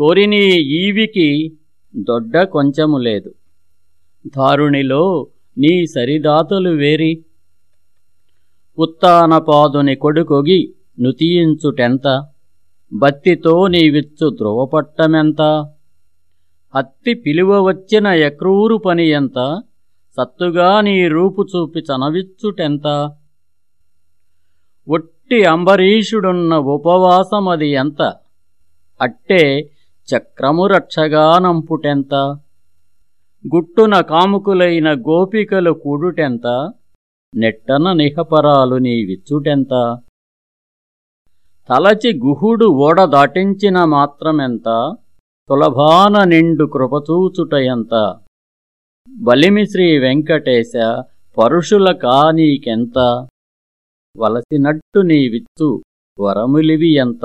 కోరినీ ఈవికి దొడ్డ కొంచెము లేదు. దారుణిలో నీ సరిదాతలు వేరి. ఉత్తానపాదుని కొడుకొగి నుతియించుటెంత? బత్తితో నీవిచ్చు ధ్రువపట్టమెంత? అత్తి పిలువ వచ్చిన ఎక్రూరు పని ఎంత? సత్తుగా నీ రూపు చూపి చనవిచ్చుటెంత? ఒట్టి అంబరీషుడున్న ఉపవాసమది ఎంత? అట్టే చక్రము రక్షగా నంపుటెంత గుట్టున కాముకులైన గోపికలు కూడుటెంత? నెట్టన నిహపరాలు నీ విచ్చుటెంత తలచి గుహుడు ఓడ దాటించిన మాత్రమెంత? సులభాన నిండు కృపచూచుటయంత? బలిమి శ్రీ వెంకటేశ పరుషుల కానీకెంత? వలసినట్టు నీ విత్తు వరములివి ఎంత?